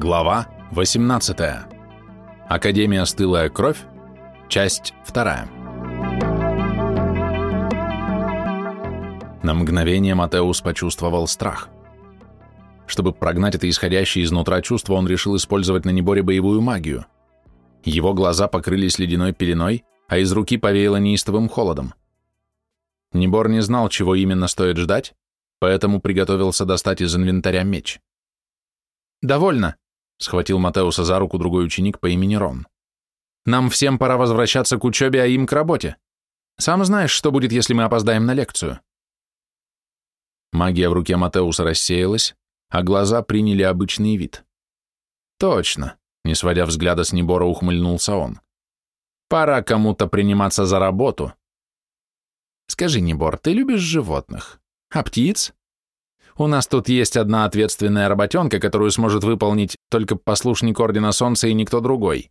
Глава 18. Академия «Стылая кровь», часть 2. На мгновение Матеус почувствовал страх. Чтобы прогнать это исходящее изнутра чувство, он решил использовать на Неборе боевую магию. Его глаза покрылись ледяной пеленой, а из руки повеяло неистовым холодом. Небор не знал, чего именно стоит ждать, поэтому приготовился достать из инвентаря меч. «Довольно», — схватил Матеуса за руку другой ученик по имени Рон. «Нам всем пора возвращаться к учебе, а им к работе. Сам знаешь, что будет, если мы опоздаем на лекцию». Магия в руке Матеуса рассеялась, а глаза приняли обычный вид. «Точно», — не сводя взгляда с Небора, ухмыльнулся он. «Пора кому-то приниматься за работу». «Скажи, Небор, ты любишь животных? А птиц?» У нас тут есть одна ответственная работенка, которую сможет выполнить только послушник Ордена Солнца и никто другой.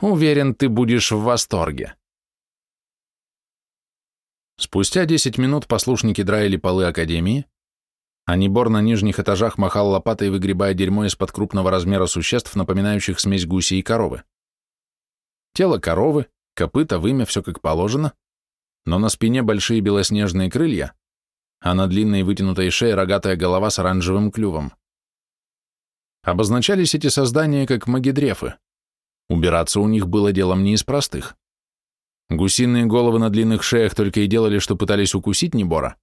Уверен, ты будешь в восторге. Спустя 10 минут послушники драили полы Академии, а Небор на нижних этажах махал лопатой, выгребая дерьмо из-под крупного размера существ, напоминающих смесь гуси и коровы. Тело коровы, копыта, вымя, все как положено, но на спине большие белоснежные крылья, а на длинной вытянутой шее рогатая голова с оранжевым клювом. Обозначались эти создания как магидрефы. Убираться у них было делом не из простых. Гусиные головы на длинных шеях только и делали, что пытались укусить Небора,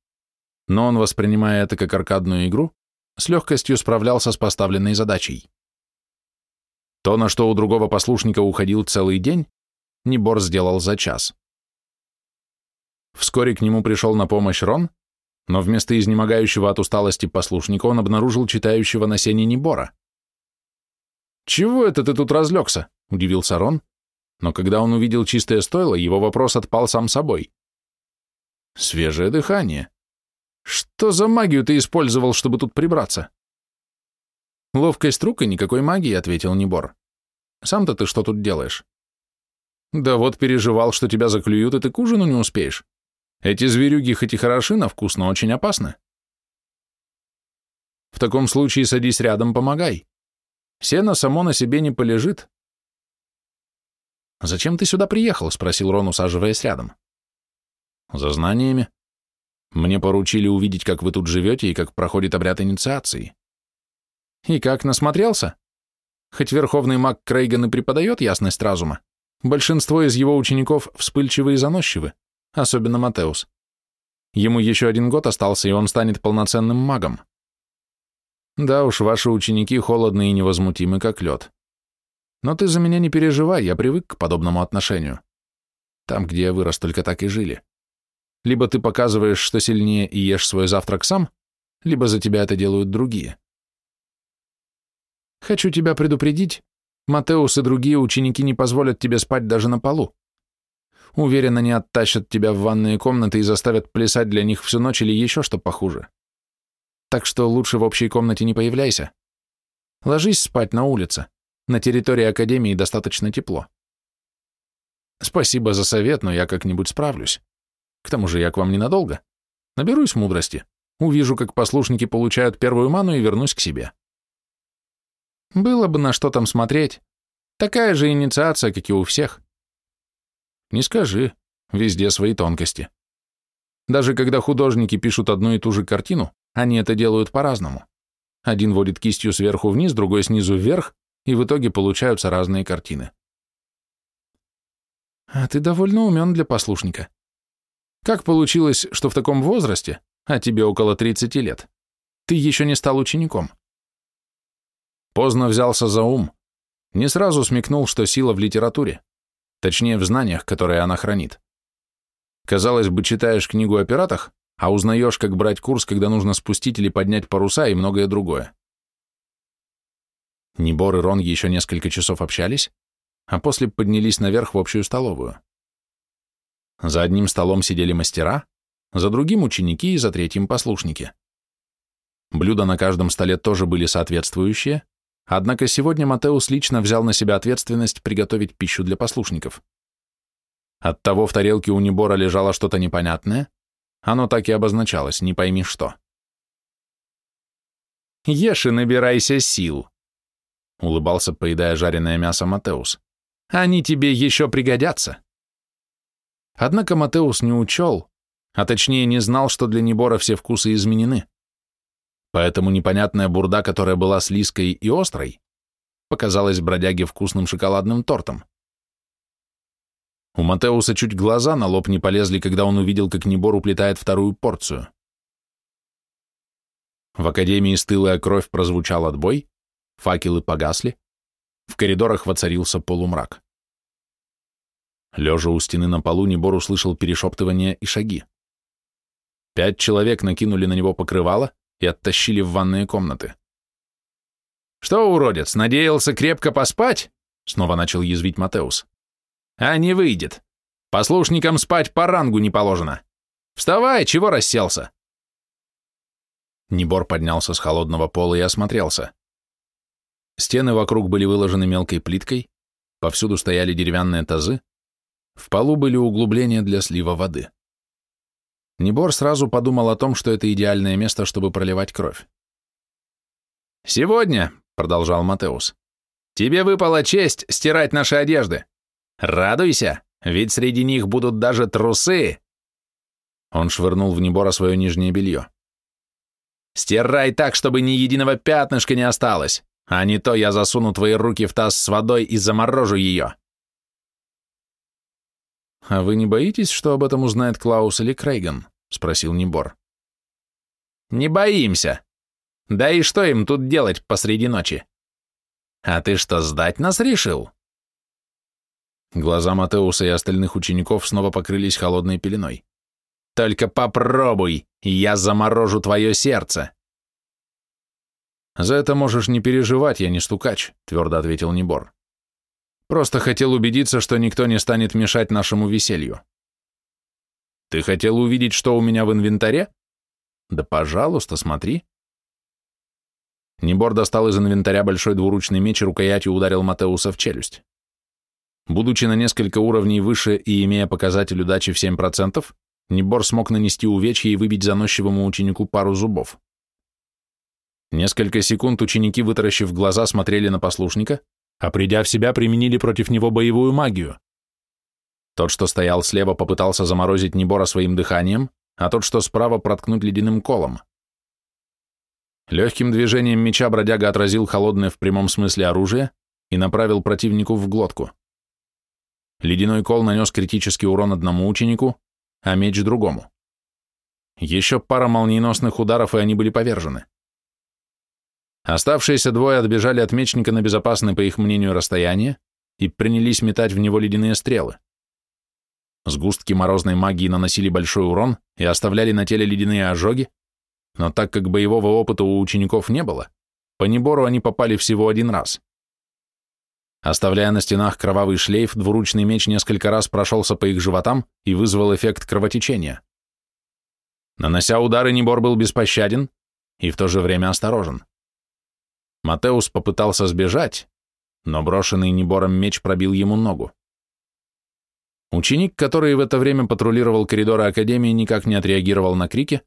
но он, воспринимая это как аркадную игру, с легкостью справлялся с поставленной задачей. То, на что у другого послушника уходил целый день, Небор сделал за час. Вскоре к нему пришел на помощь Рон но вместо изнемогающего от усталости послушника он обнаружил читающего на сене Небора. «Чего это ты тут разлегся?» — удивился Рон, но когда он увидел чистое стойло, его вопрос отпал сам собой. «Свежее дыхание. Что за магию ты использовал, чтобы тут прибраться?» «Ловкость рук и никакой магии», — ответил Небор. «Сам-то ты что тут делаешь?» «Да вот переживал, что тебя заклюют, и ты к ужину не успеешь. Эти зверюги хоть и хороши но очень опасны. В таком случае садись рядом, помогай. Сено само на себе не полежит. «Зачем ты сюда приехал?» — спросил Рон, усаживаясь рядом. «За знаниями. Мне поручили увидеть, как вы тут живете и как проходит обряд инициации». «И как, насмотрелся? Хоть верховный маг Крейган и преподает ясность разума, большинство из его учеников вспыльчивы и заносчивы особенно Матеус. Ему еще один год остался, и он станет полноценным магом. Да уж, ваши ученики холодны и невозмутимы, как лед. Но ты за меня не переживай, я привык к подобному отношению. Там, где я вырос, только так и жили. Либо ты показываешь, что сильнее и ешь свой завтрак сам, либо за тебя это делают другие. Хочу тебя предупредить, Матеус и другие ученики не позволят тебе спать даже на полу. Уверен, они оттащат тебя в ванные комнаты и заставят плясать для них всю ночь или еще что похуже. Так что лучше в общей комнате не появляйся. Ложись спать на улице. На территории Академии достаточно тепло. Спасибо за совет, но я как-нибудь справлюсь. К тому же я к вам ненадолго. Наберусь мудрости. Увижу, как послушники получают первую ману и вернусь к себе. Было бы на что там смотреть. Такая же инициация, как и у всех. Не скажи, везде свои тонкости. Даже когда художники пишут одну и ту же картину, они это делают по-разному. Один водит кистью сверху вниз, другой снизу вверх, и в итоге получаются разные картины. А ты довольно умен для послушника. Как получилось, что в таком возрасте, а тебе около 30 лет, ты еще не стал учеником? Поздно взялся за ум. Не сразу смекнул, что сила в литературе. Точнее, в знаниях, которые она хранит. Казалось бы, читаешь книгу о пиратах, а узнаешь, как брать курс, когда нужно спустить или поднять паруса и многое другое. Небор и Рон еще несколько часов общались, а после поднялись наверх в общую столовую. За одним столом сидели мастера, за другим ученики и за третьим послушники. Блюда на каждом столе тоже были соответствующие, Однако сегодня Матеус лично взял на себя ответственность приготовить пищу для послушников. Оттого в тарелке у Небора лежало что-то непонятное, оно так и обозначалось, не пойми что. «Ешь и набирайся сил!» улыбался, поедая жареное мясо Матеус. Они тебе еще пригодятся. Однако Матеус не учел, а точнее не знал, что для Небора все вкусы изменены. Поэтому непонятная бурда, которая была слизкой и острой, показалась бродяге вкусным шоколадным тортом. У Матеуса чуть глаза на лоб не полезли, когда он увидел, как Небор уплетает вторую порцию. В академии стылая кровь прозвучал отбой, факелы погасли, в коридорах воцарился полумрак. Лежа у стены на полу, Небор услышал перешептывания и шаги. Пять человек накинули на него покрывало и оттащили в ванные комнаты. «Что, уродец, надеялся крепко поспать?» — снова начал язвить Матеус. «А не выйдет. Послушникам спать по рангу не положено. Вставай, чего расселся?» Небор поднялся с холодного пола и осмотрелся. Стены вокруг были выложены мелкой плиткой, повсюду стояли деревянные тазы, в полу были углубления для слива воды. Небор сразу подумал о том, что это идеальное место, чтобы проливать кровь. «Сегодня», — продолжал Матеус, — «тебе выпала честь стирать наши одежды. Радуйся, ведь среди них будут даже трусы». Он швырнул в Небора свое нижнее белье. «Стирай так, чтобы ни единого пятнышка не осталось, а не то я засуну твои руки в таз с водой и заморожу ее». «А вы не боитесь, что об этом узнает Клаус или Крейган?» — спросил Небор. «Не боимся. Да и что им тут делать посреди ночи? А ты что, сдать нас решил?» Глаза Матеуса и остальных учеников снова покрылись холодной пеленой. «Только попробуй, я заморожу твое сердце!» «За это можешь не переживать, я не стукач», — твердо ответил Небор. Просто хотел убедиться, что никто не станет мешать нашему веселью. Ты хотел увидеть, что у меня в инвентаре? Да, пожалуйста, смотри. Небор достал из инвентаря большой двуручный меч и рукоятью ударил Матеуса в челюсть. Будучи на несколько уровней выше и имея показатель удачи в 7%, Небор смог нанести увечье и выбить заносчивому ученику пару зубов. Несколько секунд ученики, вытаращив глаза, смотрели на послушника, а придя в себя, применили против него боевую магию. Тот, что стоял слева, попытался заморозить Небора своим дыханием, а тот, что справа, проткнуть ледяным колом. Легким движением меча бродяга отразил холодное в прямом смысле оружие и направил противнику в глотку. Ледяной кол нанес критический урон одному ученику, а меч другому. Еще пара молниеносных ударов, и они были повержены. Оставшиеся двое отбежали от мечника на безопасное, по их мнению, расстояние и принялись метать в него ледяные стрелы. Сгустки морозной магии наносили большой урон и оставляли на теле ледяные ожоги, но так как боевого опыта у учеников не было, по небору они попали всего один раз. Оставляя на стенах кровавый шлейф, двуручный меч несколько раз прошелся по их животам и вызвал эффект кровотечения. Нанося удары, Небор был беспощаден и в то же время осторожен. Матеус попытался сбежать, но брошенный Небором меч пробил ему ногу. Ученик, который в это время патрулировал коридоры Академии, никак не отреагировал на крики,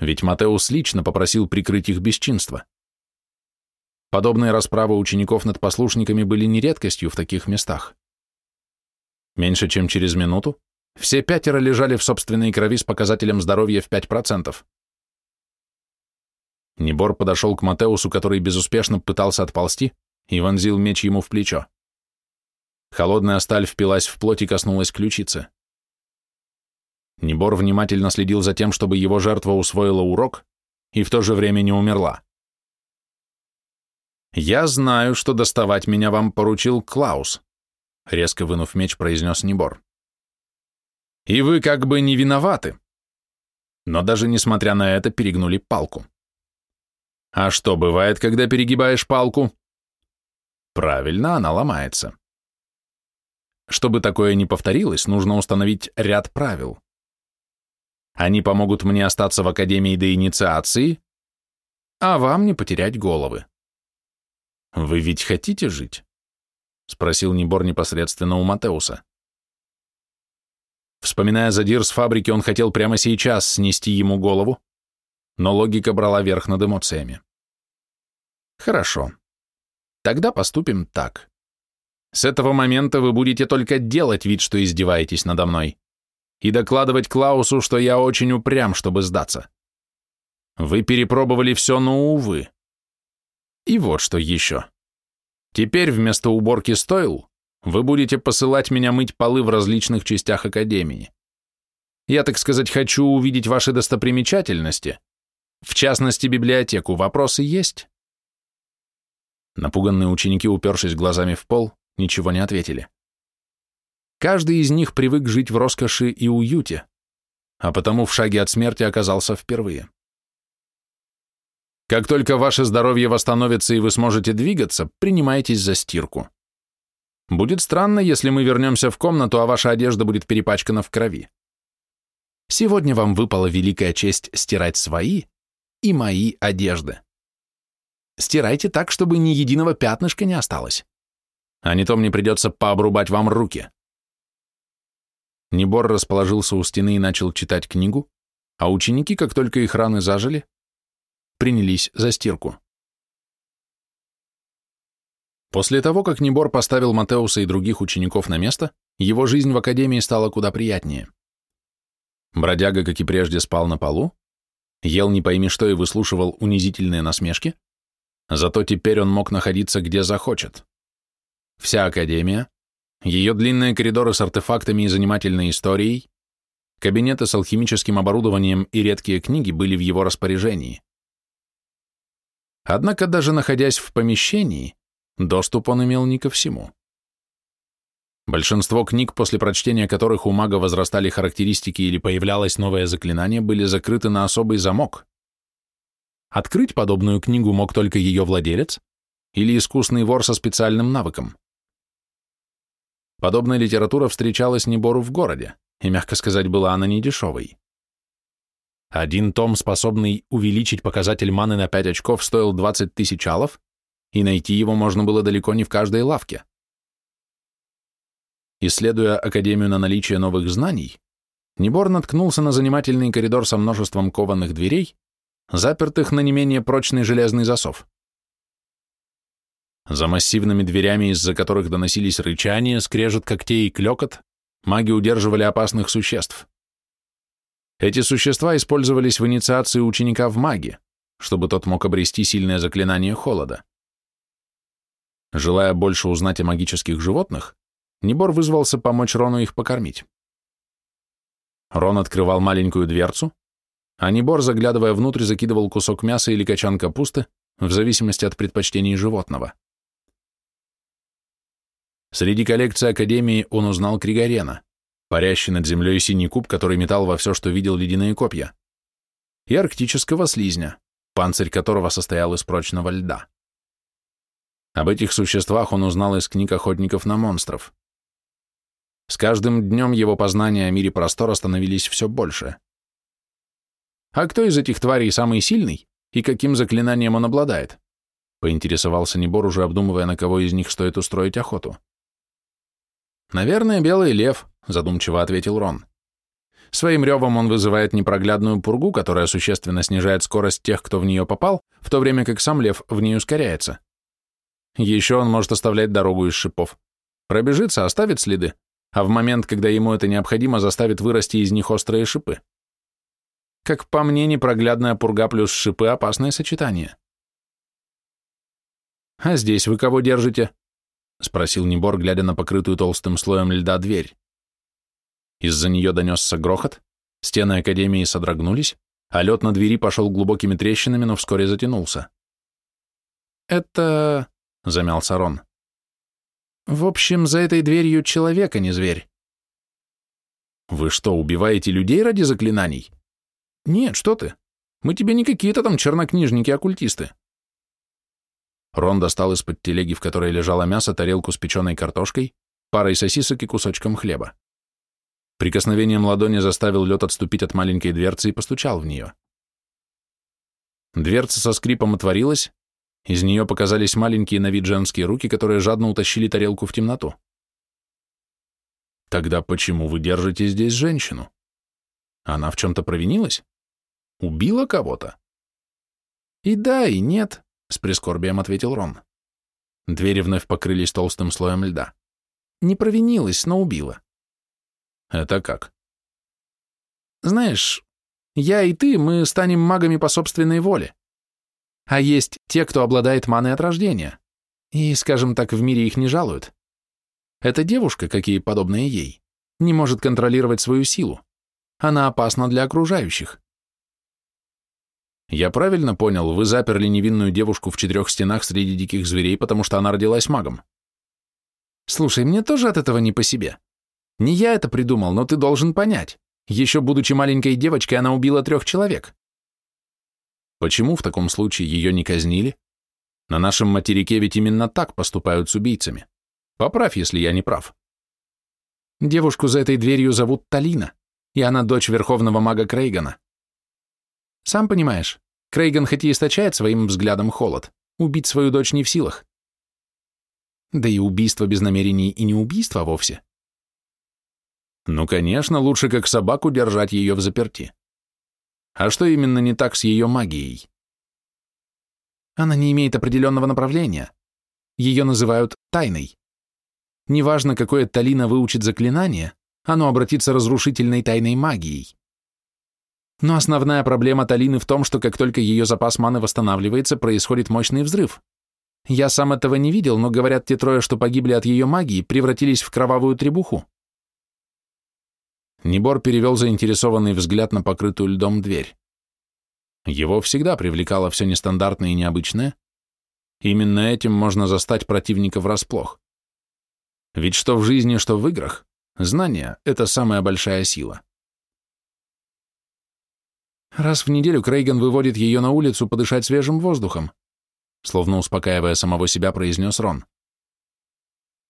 ведь Матеус лично попросил прикрыть их бесчинство. Подобные расправы учеников над послушниками были не редкостью в таких местах. Меньше чем через минуту все пятеро лежали в собственной крови с показателем здоровья в 5%. Небор подошел к Матеусу, который безуспешно пытался отползти, и вонзил меч ему в плечо. Холодная сталь впилась в плоть и коснулась ключицы. Небор внимательно следил за тем, чтобы его жертва усвоила урок и в то же время не умерла. «Я знаю, что доставать меня вам поручил Клаус», — резко вынув меч, произнес Небор. «И вы как бы не виноваты». Но даже несмотря на это, перегнули палку. А что бывает, когда перегибаешь палку? Правильно, она ломается. Чтобы такое не повторилось, нужно установить ряд правил. Они помогут мне остаться в Академии до инициации, а вам не потерять головы. Вы ведь хотите жить? Спросил Небор непосредственно у Матеуса. Вспоминая задир с фабрики, он хотел прямо сейчас снести ему голову, но логика брала верх над эмоциями. Хорошо. Тогда поступим так. С этого момента вы будете только делать вид, что издеваетесь надо мной, и докладывать Клаусу, что я очень упрям, чтобы сдаться. Вы перепробовали все, но, увы. И вот что еще. Теперь вместо уборки стоил вы будете посылать меня мыть полы в различных частях Академии. Я, так сказать, хочу увидеть ваши достопримечательности, в частности, библиотеку. Вопросы есть?» Напуганные ученики, упершись глазами в пол, ничего не ответили. Каждый из них привык жить в роскоши и уюте, а потому в шаге от смерти оказался впервые. Как только ваше здоровье восстановится и вы сможете двигаться, принимайтесь за стирку. Будет странно, если мы вернемся в комнату, а ваша одежда будет перепачкана в крови. Сегодня вам выпала великая честь стирать свои и мои одежды. Стирайте так, чтобы ни единого пятнышка не осталось. А не то мне придется пообрубать вам руки. Небор расположился у стены и начал читать книгу, а ученики, как только их раны зажили, принялись за стирку. После того, как Небор поставил Матеуса и других учеников на место, его жизнь в академии стала куда приятнее. Бродяга, как и прежде, спал на полу, ел не пойми что и выслушивал унизительные насмешки, зато теперь он мог находиться где захочет. Вся академия, ее длинные коридоры с артефактами и занимательной историей, кабинеты с алхимическим оборудованием и редкие книги были в его распоряжении. Однако даже находясь в помещении, доступ он имел не ко всему. Большинство книг, после прочтения которых у мага возрастали характеристики или появлялось новое заклинание, были закрыты на особый замок. Открыть подобную книгу мог только ее владелец или искусный вор со специальным навыком. Подобная литература встречалась Небору в городе, и, мягко сказать, была она не дешевой. Один том, способный увеличить показатель маны на 5 очков, стоил 20 тысяч алов, и найти его можно было далеко не в каждой лавке. Исследуя Академию на наличие новых знаний, Небор наткнулся на занимательный коридор со множеством кованых дверей, запертых на не менее прочный железный засов. За массивными дверями, из-за которых доносились рычания, скрежет когтей и клекот, маги удерживали опасных существ. Эти существа использовались в инициации ученика в маги, чтобы тот мог обрести сильное заклинание холода. Желая больше узнать о магических животных, Небор вызвался помочь Рону их покормить. Рон открывал маленькую дверцу, а Небор, заглядывая внутрь, закидывал кусок мяса или качан капусты, в зависимости от предпочтений животного. Среди коллекции Академии он узнал Кригорена, парящий над землей синий куб, который метал во все, что видел ледяные копья, и арктического слизня, панцирь которого состоял из прочного льда. Об этих существах он узнал из книг охотников на монстров. С каждым днем его познания о мире простора становились все больше. А кто из этих тварей самый сильный и каким заклинанием он обладает? Поинтересовался Небор, уже обдумывая, на кого из них стоит устроить охоту. «Наверное, белый лев», — задумчиво ответил Рон. Своим ревом он вызывает непроглядную пургу, которая существенно снижает скорость тех, кто в нее попал, в то время как сам лев в ней ускоряется. Еще он может оставлять дорогу из шипов. Пробежится, оставит следы, а в момент, когда ему это необходимо, заставит вырасти из них острые шипы. Как по мне, непроглядная пурга плюс шипы — опасное сочетание. «А здесь вы кого держите?» — спросил Небор, глядя на покрытую толстым слоем льда дверь. Из-за нее донесся грохот, стены Академии содрогнулись, а лед на двери пошел глубокими трещинами, но вскоре затянулся. «Это...» — замялся Рон. «В общем, за этой дверью человека не зверь». «Вы что, убиваете людей ради заклинаний?» «Нет, что ты. Мы тебе не какие-то там чернокнижники-оккультисты. Рон достал из-под телеги, в которой лежало мясо, тарелку с печеной картошкой, парой сосисок и кусочком хлеба. Прикосновением ладони заставил лед отступить от маленькой дверцы и постучал в нее. Дверца со скрипом отворилась, из нее показались маленькие на вид женские руки, которые жадно утащили тарелку в темноту. Тогда почему вы держите здесь женщину? Она в чем-то провинилась? Убила кого-то? И да, и нет, с прискорбием ответил Рон. Двери вновь покрылись толстым слоем льда. Не провинилась, но убила. Это как? Знаешь, я и ты, мы станем магами по собственной воле. А есть те, кто обладает маной от рождения. И, скажем так, в мире их не жалуют. Эта девушка, какие подобные ей, не может контролировать свою силу. Она опасна для окружающих. Я правильно понял, вы заперли невинную девушку в четырех стенах среди диких зверей, потому что она родилась магом? Слушай, мне тоже от этого не по себе. Не я это придумал, но ты должен понять. Еще будучи маленькой девочкой, она убила трех человек. Почему в таком случае ее не казнили? На нашем материке ведь именно так поступают с убийцами. Поправь, если я не прав. Девушку за этой дверью зовут Талина, и она дочь верховного мага Крейгана. Сам понимаешь, Крейган хоть и источает своим взглядом холод, убить свою дочь не в силах. Да и убийство без намерений и не убийство вовсе. Ну, конечно, лучше как собаку держать ее в заперти. А что именно не так с ее магией? Она не имеет определенного направления. Ее называют тайной. Неважно, какое Талина выучит заклинание, оно обратится разрушительной тайной магией. Но основная проблема Талины в том, что как только ее запас маны восстанавливается, происходит мощный взрыв. Я сам этого не видел, но говорят, те трое, что погибли от ее магии, превратились в кровавую требуху. Небор перевел заинтересованный взгляд на покрытую льдом дверь. Его всегда привлекало все нестандартное и необычное. Именно этим можно застать противника врасплох. Ведь что в жизни, что в играх, знание — это самая большая сила. Раз в неделю Крейган выводит ее на улицу подышать свежим воздухом, словно успокаивая самого себя, произнес Рон.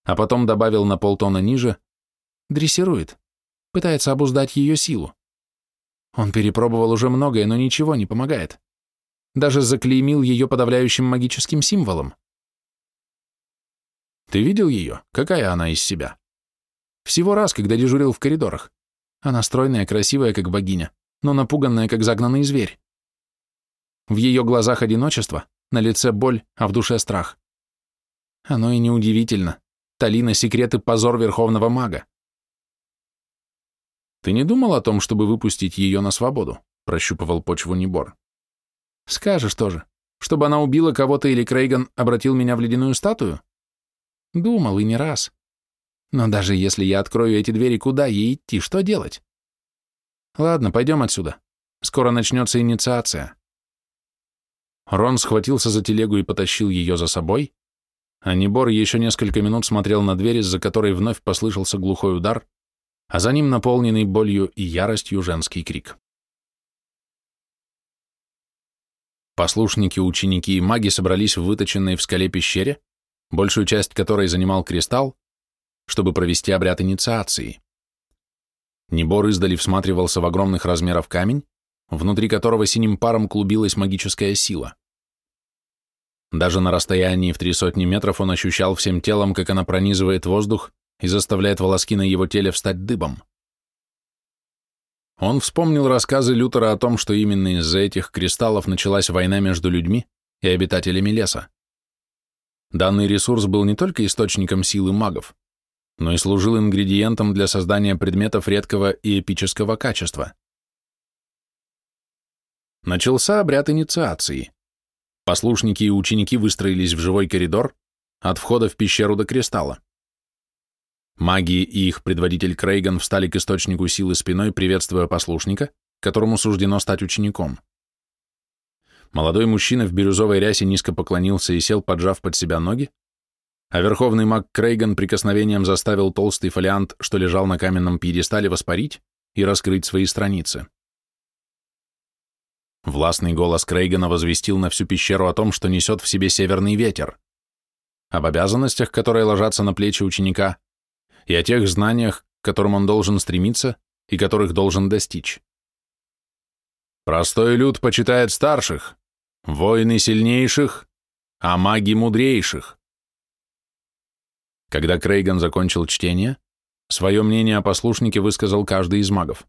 А потом добавил на полтона ниже, дрессирует, пытается обуздать ее силу. Он перепробовал уже многое, но ничего не помогает. Даже заклеймил ее подавляющим магическим символом. Ты видел ее? Какая она из себя? Всего раз, когда дежурил в коридорах. Она стройная, красивая, как богиня, но напуганная, как загнанный зверь. В ее глазах одиночество, на лице боль, а в душе страх. Оно и неудивительно. Талина — секреты позор верховного мага. «Ты не думал о том, чтобы выпустить ее на свободу?» — прощупывал почву Небор. «Скажешь тоже, чтобы она убила кого-то или Крейган обратил меня в ледяную статую? Думал и не раз. Но даже если я открою эти двери, куда ей идти, что делать? Ладно, пойдем отсюда. Скоро начнется инициация. Рон схватился за телегу и потащил ее за собой, а Небор еще несколько минут смотрел на дверь, из-за которой вновь послышался глухой удар, а за ним наполненный болью и яростью женский крик. Послушники, ученики и маги собрались в выточенной в скале пещере, большую часть которой занимал кристалл, чтобы провести обряд инициации. Небор издали всматривался в огромных размеров камень, внутри которого синим паром клубилась магическая сила. Даже на расстоянии в три сотни метров он ощущал всем телом, как она пронизывает воздух и заставляет волоски на его теле встать дыбом. Он вспомнил рассказы Лютера о том, что именно из-за этих кристаллов началась война между людьми и обитателями леса. Данный ресурс был не только источником силы магов, но и служил ингредиентом для создания предметов редкого и эпического качества. Начался обряд инициации. Послушники и ученики выстроились в живой коридор от входа в пещеру до кристалла. Маги и их предводитель Крейган встали к источнику силы спиной, приветствуя послушника, которому суждено стать учеником. Молодой мужчина в бирюзовой рясе низко поклонился и сел, поджав под себя ноги, а верховный маг Крейган прикосновением заставил толстый фолиант, что лежал на каменном пьедестале, воспарить и раскрыть свои страницы. Властный голос Крейгана возвестил на всю пещеру о том, что несет в себе северный ветер, об обязанностях, которые ложатся на плечи ученика, и о тех знаниях, к которым он должен стремиться и которых должен достичь. Простой люд почитает старших, Воины сильнейших, а маги мудрейших. Когда Крейган закончил чтение, свое мнение о послушнике высказал каждый из магов.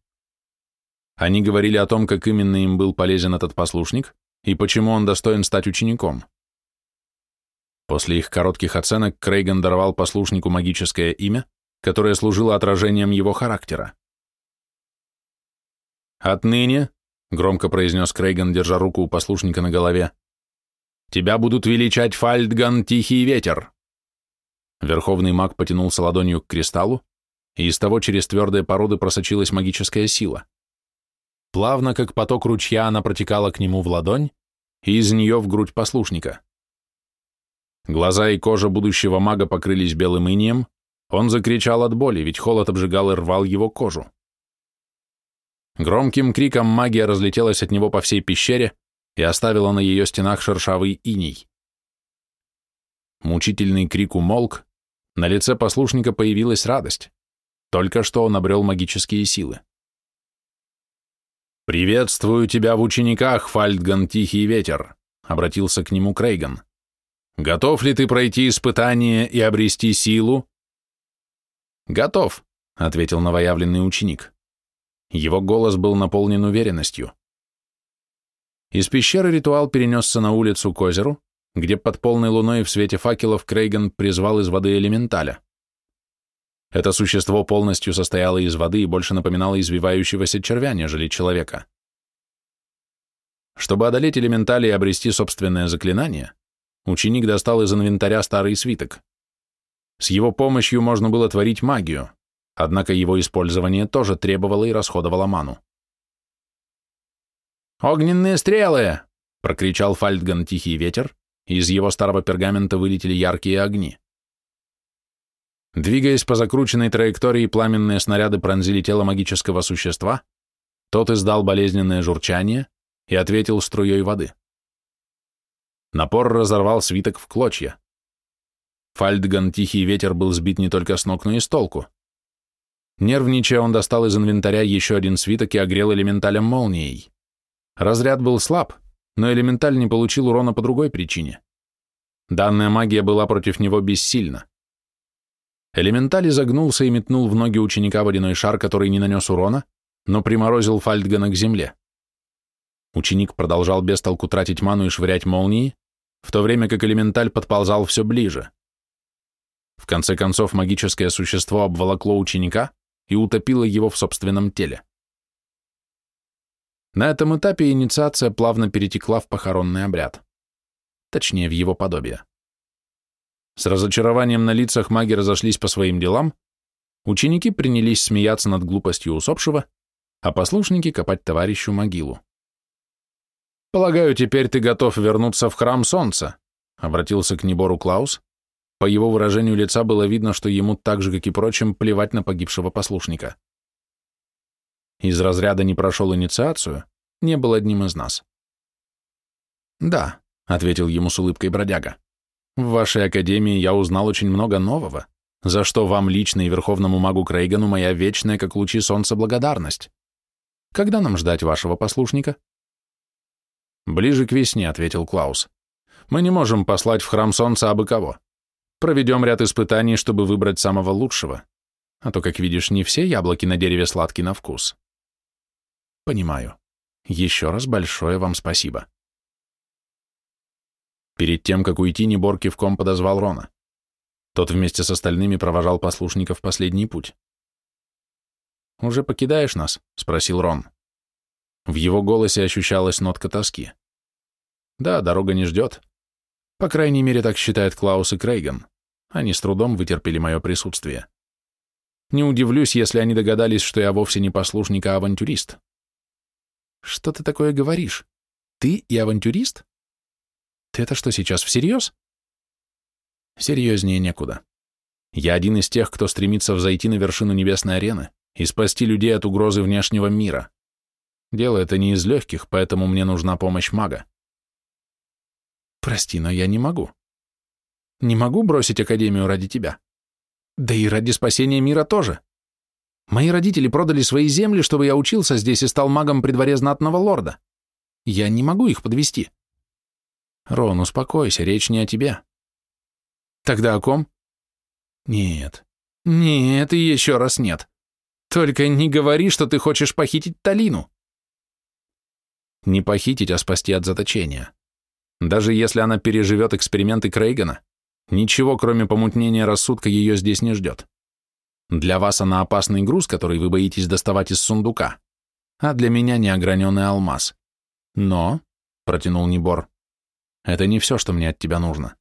Они говорили о том, как именно им был полезен этот послушник и почему он достоин стать учеником. После их коротких оценок Крейган даровал послушнику магическое имя, которое служило отражением его характера. «Отныне», — громко произнес Крейган, держа руку у послушника на голове, «тебя будут величать Фальдган Тихий Ветер». Верховный маг потянулся ладонью к кристаллу, и из того через твердые породы просочилась магическая сила. Плавно, как поток ручья, она протекала к нему в ладонь, и из нее в грудь послушника. Глаза и кожа будущего мага покрылись белым инием, он закричал от боли, ведь холод обжигал и рвал его кожу. Громким криком магия разлетелась от него по всей пещере и оставила на ее стенах шершавый иней. Мучительный крик умолк, на лице послушника появилась радость. Только что он обрел магические силы. «Приветствую тебя в учениках, Фальдган Тихий Ветер», — обратился к нему Крейган. «Готов ли ты пройти испытание и обрести силу?» «Готов», — ответил новоявленный ученик. Его голос был наполнен уверенностью. Из пещеры ритуал перенесся на улицу к озеру, где под полной луной в свете факелов Крейган призвал из воды элементаля. Это существо полностью состояло из воды и больше напоминало извивающегося червя, нежели человека. Чтобы одолеть элементали и обрести собственное заклинание, ученик достал из инвентаря старый свиток. С его помощью можно было творить магию, однако его использование тоже требовало и расходовало ману. «Огненные стрелы!» — прокричал Фальдган Тихий Ветер, и из его старого пергамента вылетели яркие огни. Двигаясь по закрученной траектории, пламенные снаряды пронзили тело магического существа, тот издал болезненное журчание и ответил струей воды. Напор разорвал свиток в клочья. Фальдган Тихий Ветер был сбит не только с ног, но и с толку. Нервничая, он достал из инвентаря еще один свиток и огрел элементалем молнией. Разряд был слаб, но элементаль не получил урона по другой причине. Данная магия была против него бессильна. Элементаль изогнулся и метнул в ноги ученика водяной шар, который не нанес урона, но приморозил Фальдгана к земле. Ученик продолжал без толку тратить ману и швырять молнии, в то время как элементаль подползал все ближе. В конце концов магическое существо обволокло ученика и утопило его в собственном теле. На этом этапе инициация плавно перетекла в похоронный обряд. Точнее, в его подобие. С разочарованием на лицах маги разошлись по своим делам, ученики принялись смеяться над глупостью усопшего, а послушники копать товарищу могилу. «Полагаю, теперь ты готов вернуться в храм солнца», — обратился к Небору Клаус. По его выражению лица было видно, что ему так же, как и прочим, плевать на погибшего послушника. Из разряда не прошел инициацию, не был одним из нас. «Да», — ответил ему с улыбкой бродяга. В вашей академии я узнал очень много нового, за что вам лично и верховному магу Крейгану моя вечная, как лучи солнца, благодарность. Когда нам ждать вашего послушника? Ближе к весне, ответил Клаус. Мы не можем послать в храм солнца абы кого. Проведем ряд испытаний, чтобы выбрать самого лучшего. А то, как видишь, не все яблоки на дереве сладкие на вкус. Понимаю. Еще раз большое вам спасибо. Перед тем, как уйти, Небор кивком подозвал Рона. Тот вместе с остальными провожал послушников последний путь. «Уже покидаешь нас?» — спросил Рон. В его голосе ощущалась нотка тоски. «Да, дорога не ждет. По крайней мере, так считает Клаус и Крейган. Они с трудом вытерпели мое присутствие. Не удивлюсь, если они догадались, что я вовсе не послушник, а авантюрист». «Что ты такое говоришь? Ты и авантюрист?» Ты это что, сейчас всерьез? Серьезнее некуда. Я один из тех, кто стремится взойти на вершину небесной арены и спасти людей от угрозы внешнего мира. Дело это не из легких, поэтому мне нужна помощь мага. Прости, но я не могу. Не могу бросить Академию ради тебя. Да и ради спасения мира тоже. Мои родители продали свои земли, чтобы я учился здесь и стал магом при дворе знатного лорда. Я не могу их подвести. Рон, успокойся, речь не о тебе. Тогда о ком? Нет. Нет и еще раз нет. Только не говори, что ты хочешь похитить Талину. Не похитить, а спасти от заточения. Даже если она переживет эксперименты Крейгана, Ничего, кроме помутнения рассудка, ее здесь не ждет. Для вас она опасный груз, который вы боитесь доставать из сундука, а для меня неограненный алмаз. Но, — протянул Небор, — это не все, что мне от тебя нужно.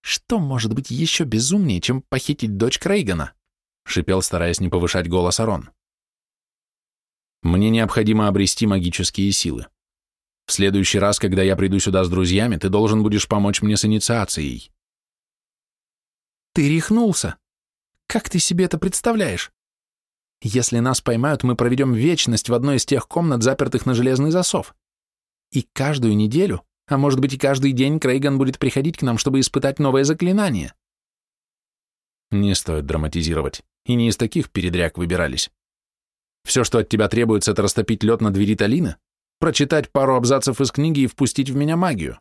Что может быть еще безумнее, чем похитить дочь Крейгана? — шипел, стараясь не повышать голос Арон. Мне необходимо обрести магические силы. В следующий раз, когда я приду сюда с друзьями, ты должен будешь помочь мне с инициацией. Ты рехнулся. Как ты себе это представляешь? Если нас поймают, мы проведем вечность в одной из тех комнат, запертых на железный засов. И каждую неделю, а может быть и каждый день, Крейган будет приходить к нам, чтобы испытать новое заклинание. Не стоит драматизировать. И не из таких передряг выбирались. Все, что от тебя требуется, это растопить лед на двери Талины, прочитать пару абзацев из книги и впустить в меня магию.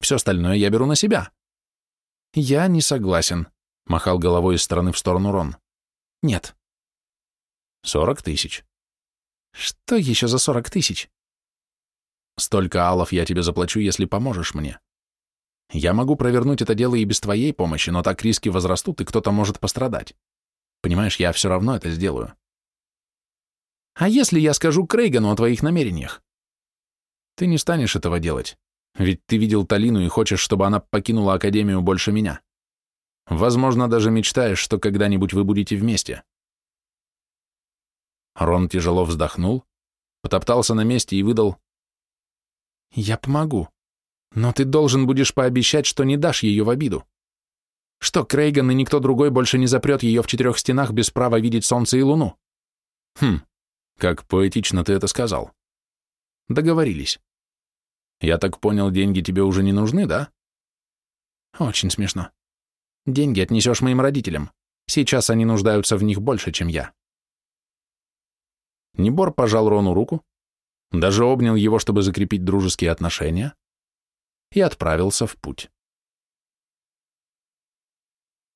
Все остальное я беру на себя. Я не согласен, махал головой из стороны в сторону Рон. Нет. Сорок тысяч. Что еще за сорок тысяч? Столько алов я тебе заплачу, если поможешь мне. Я могу провернуть это дело и без твоей помощи, но так риски возрастут, и кто-то может пострадать. Понимаешь, я все равно это сделаю. А если я скажу Крейгану о твоих намерениях? Ты не станешь этого делать, ведь ты видел Талину и хочешь, чтобы она покинула Академию больше меня. Возможно, даже мечтаешь, что когда-нибудь вы будете вместе. Рон тяжело вздохнул, потоптался на месте и выдал «Я помогу, но ты должен будешь пообещать, что не дашь ее в обиду. Что Крейган и никто другой больше не запрет ее в четырех стенах без права видеть солнце и луну». «Хм, как поэтично ты это сказал. Договорились. Я так понял, деньги тебе уже не нужны, да? Очень смешно. Деньги отнесешь моим родителям. Сейчас они нуждаются в них больше, чем я. Небор пожал Рону руку, даже обнял его, чтобы закрепить дружеские отношения, и отправился в путь.